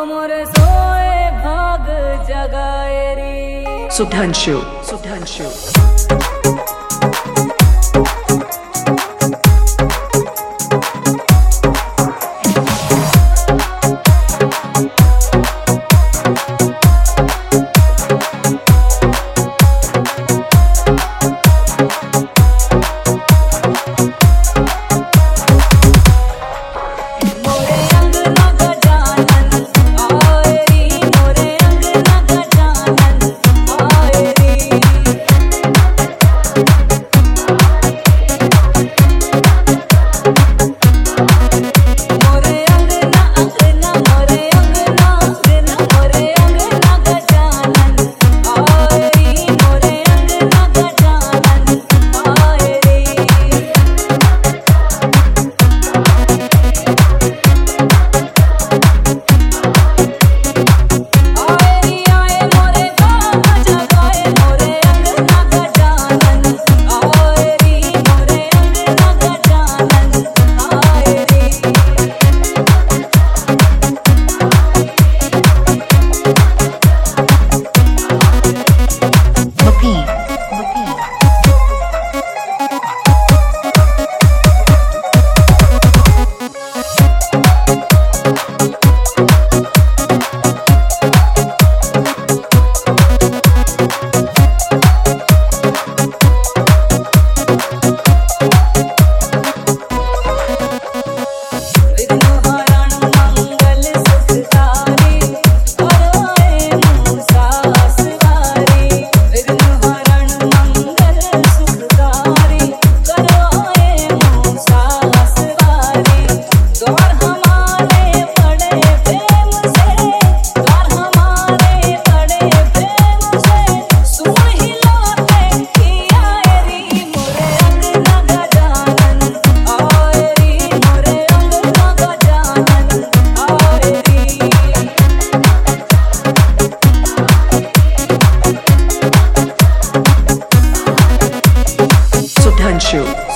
उमर सोए भाग जगाए रे Sudhanshu. Sudhanshu. shoot.